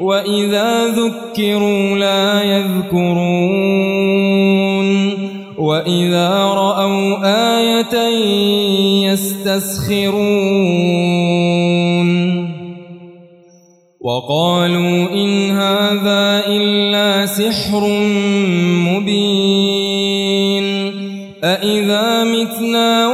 وإذا ذكروا لا يذكرون وإذا رأوا آية يستسخرون وقالوا إن هذا إلا سحر مبين أإذا متنا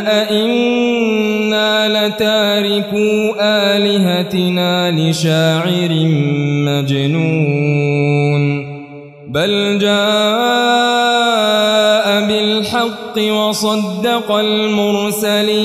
أئنا لتاركوا آلهتنا لشاعر مجنون. بل جاء بالحق وصدق المرسلين.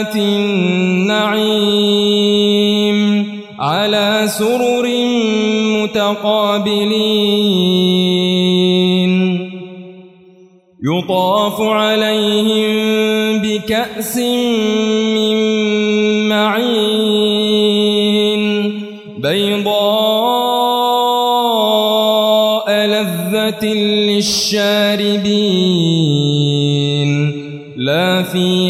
جنات النعيم على سرر متقابلين. يطاف عليهم بكأس من معين. بيضاء لذة للشاربين. لا فيها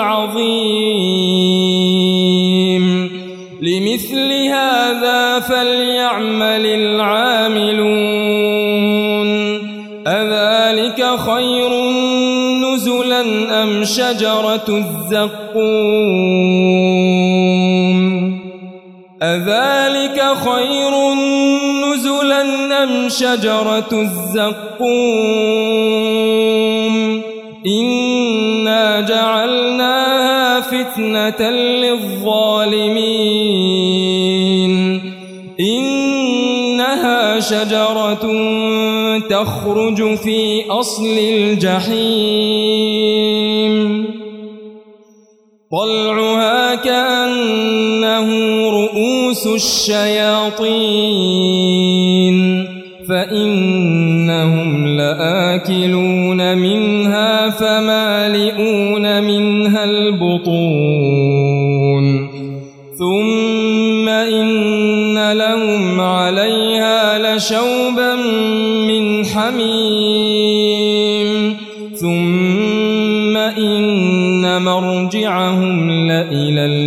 العظيم. لمثل هذا فليعمل العاملون. أذلك خير نزلا أم شجرة الزقوم؟ أذلك خير نزلا أم شجرة الزقوم؟ فتنة للظالمين. إنها شجرة تخرج في أصل الجحيم. طلعها كأنه رؤوس الشياطين. فإنهم لآكلون منها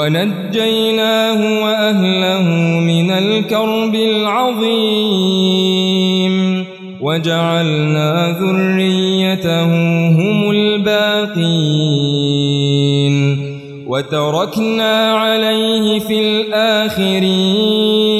ونجيناه وأهله من الكرب العظيم. وجعلنا ذريته هم الباقين. وتركنا عليه في الآخرين.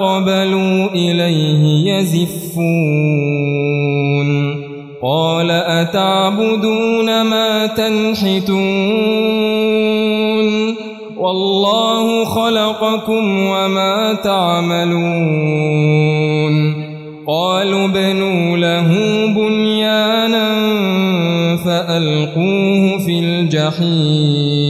فأقبلوا إليه يزفون قال أتعبدون ما تنحتون والله خلقكم وما تعملون قالوا بنوا له بنيانا فألقوه في الجحيم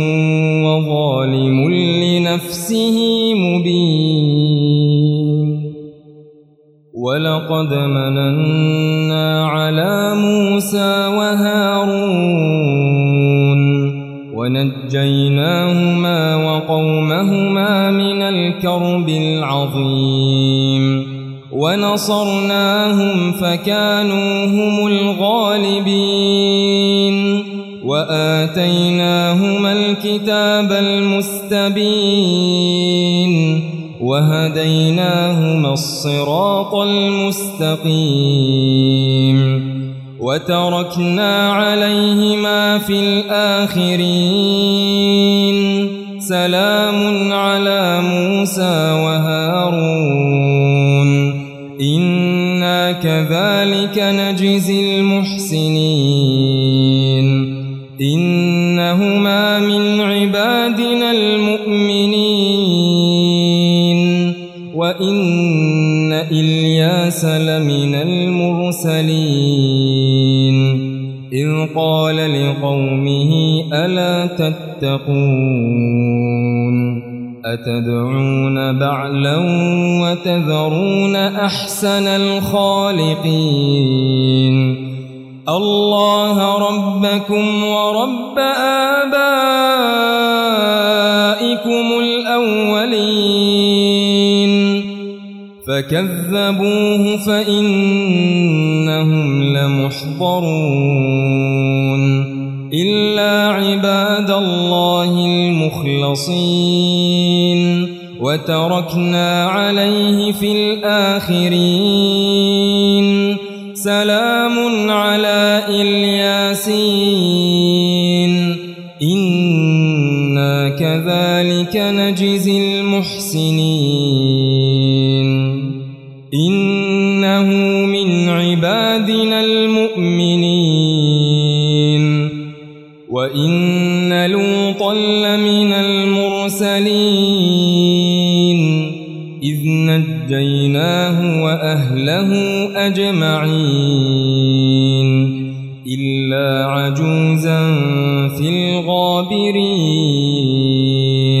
لنفسه مبين. ولقد مننا على موسى وهارون ونجيناهما وقومهما من الكرب العظيم. ونصرناهم فكانوا هم الغالبين. وآتيناهما الكتاب المستبين وهديناهما الصراط المستقيم وتركنا عليهما في الآخرين سلام على موسى وهارون إنا كذلك نجزي المؤمنين. وإن إلياس لمن المرسلين. إذ قال لقومه ألا تتقون؟ أتدعون بعلا وتذرون أحسن الخالقين؟ الله ربكم ورب آبائكم الأولين. فكذبوه فإنهم لمحضرون. إلا عباد الله المخلصين. وتركنا عليه في الآخرين. سلام نجزي المحسنين. إنه من عبادنا المؤمنين. وإن لوطا لمن المرسلين. إذ نجيناه وأهله أجمعين. إلا عجوزا في الغابرين.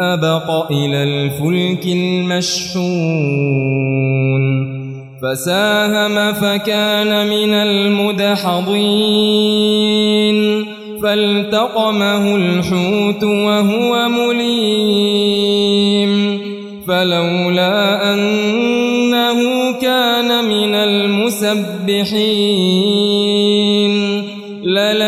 أبق إلى الفلك المشحون. فساهم فكان من المدحضين. فالتقمه الحوت وهو مليم. فلولا أنه كان من المسبحين.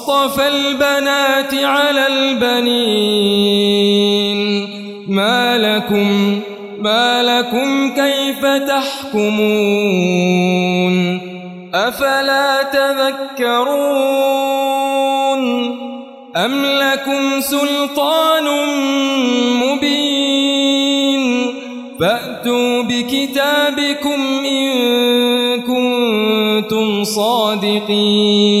أصطفى البنات على البنين. ما لكم ما لكم كيف تحكمون؟ أفلا تذكرون؟ أم لكم سلطان مبين؟ فأتوا بكتابكم إن كنتم صادقين.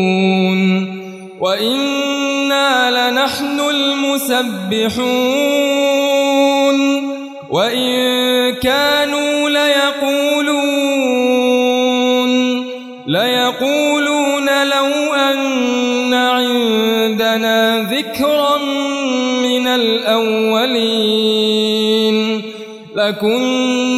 الصافون وإنا لنحن المسبحون وإن كانوا ليقولون ليقولون لو أن عندنا ذكرا من الأولين لكنا